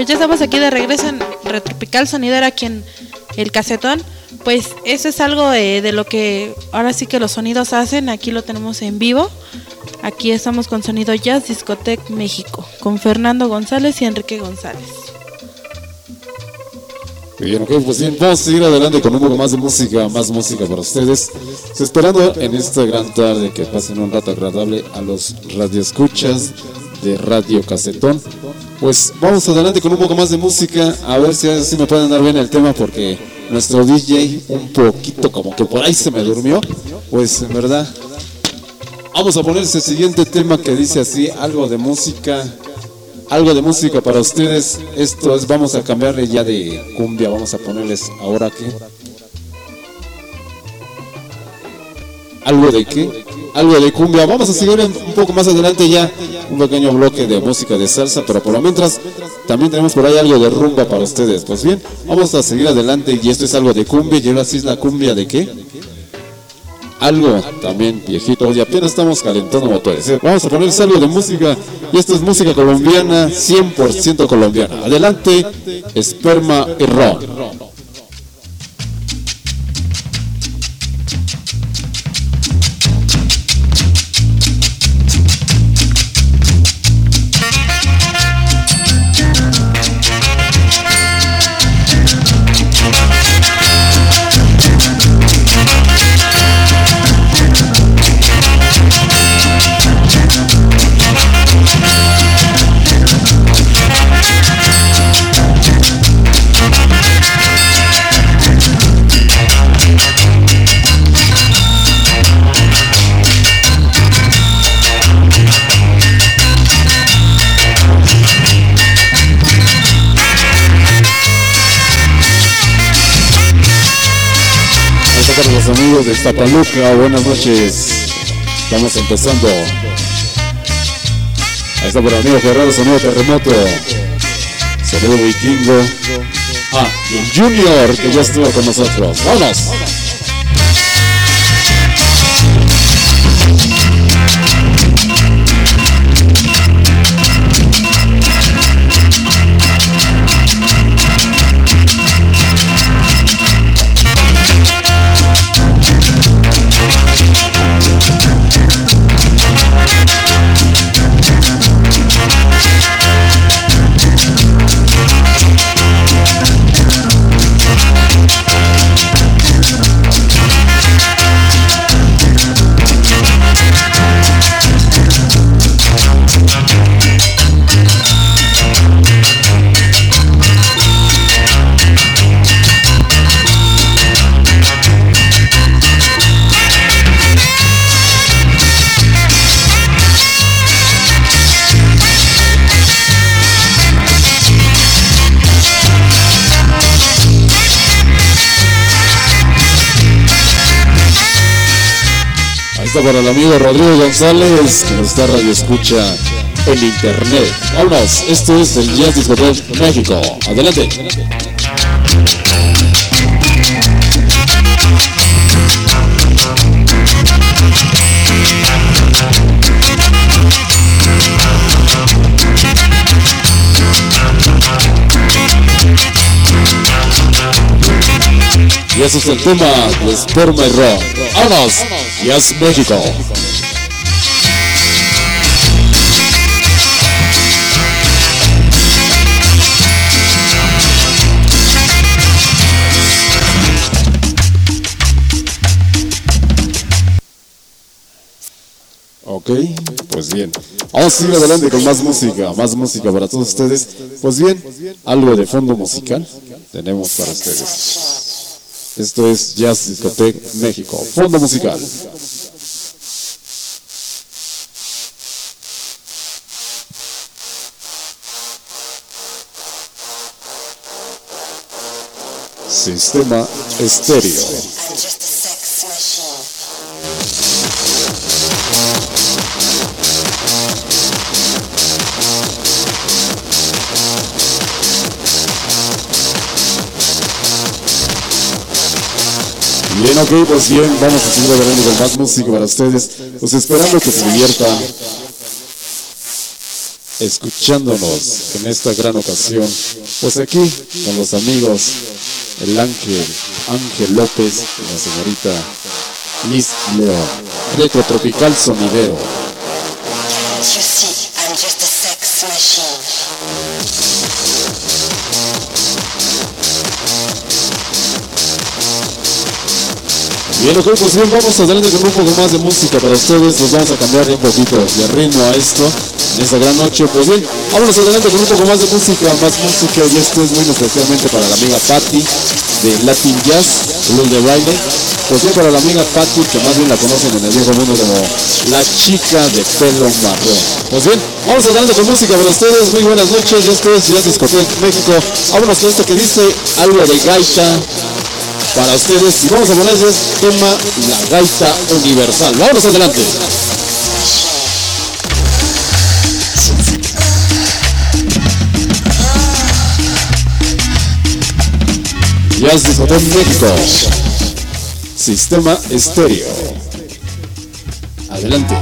pues ya estamos aquí de regreso en Retropical Sonidera aquí en el casetón. Pues eso es algo de, de lo que ahora sí que los sonidos hacen. Aquí lo tenemos en vivo. Aquí estamos con Sonido Jazz Discotec México, con Fernando González y Enrique González. Bien, ok, pues bien, vamos a seguir adelante con un poco más de música, más música para ustedes. Esperando en esta gran tarde que pasen un rato agradable a los radioescuchas de Radio Casetón. Pues vamos adelante con un poco más de música, a ver si así me pueden dar bien el tema porque nuestro DJ un poquito como que por ahí se me durmió. Pues en verdad, vamos a poner ese siguiente tema que dice así, algo de música algo de música para ustedes. Esto es, vamos a cambiarle ya de cumbia, vamos a ponerles ahora que. ¿Algo de qué? Algo de cumbia. Vamos a seguir un poco más adelante ya un pequeño bloque de música de salsa, pero por lo mientras también tenemos por ahí algo de rumba para ustedes. Pues bien, vamos a seguir adelante y esto es algo de cumbia y ahora sí es la cumbia de qué? algo también viejito y apenas estamos calentando motores. ¿eh? Vamos a ponerles algo de música y esto es música colombiana, 100% colombiana. Adelante, esperma y ron. Amigos de Zapaluca, buenas noches. Estamos empezando. Ahí está por amigo Gerardo Sonido Terremoto. Saludo Vikingo. Ah, y el Junior que ya estuvo con nosotros. ¡Vámonos! Para el amigo Rodrigo González, que nos está radio escucha en internet. Vámonos, esto es el Jazz Discotheque México. Adelante. Y eso es el tema de Sperma y Rock. ¡Vámonos! Yes México. Ok, pues bien. Vamos a seguir adelante con más música, más música para todos ustedes. Pues bien, algo de fondo musical tenemos para ustedes. Esto es Jazz Discotech México, fondo musical. Sistema estéreo. Bien, ok, pues bien, vamos a seguir adelante con más música para ustedes. Pues esperando que se diviertan. escuchándonos en esta gran ocasión. Pues aquí con los amigos, el ángel Ángel López y la señorita Liz León. Retro Tropical Sonidero. Bien, ok, pues bien, vamos adelante con un poco más de música para ustedes. Nos vamos a cambiar un poquito de ritmo a esto en esta gran noche. Pues bien, vámonos adelante con un poco más de música, más música. Y esto es muy especialmente para la amiga Patty de Latin Jazz, Luz de Baile. Pues bien, para la amiga Patty, que más bien la conocen en el viejo mundo como la chica de pelo marrón. Pues bien, vamos adelante con música para ustedes. Muy buenas noches. Esto es Ciudad Discoteca México. Vámonos con esto que dice algo de gaita para ustedes y vamos a ponerles tema La Gaita Universal. Vámonos adelante. Jazz Discoteca México. Sistema estéreo. Adelante.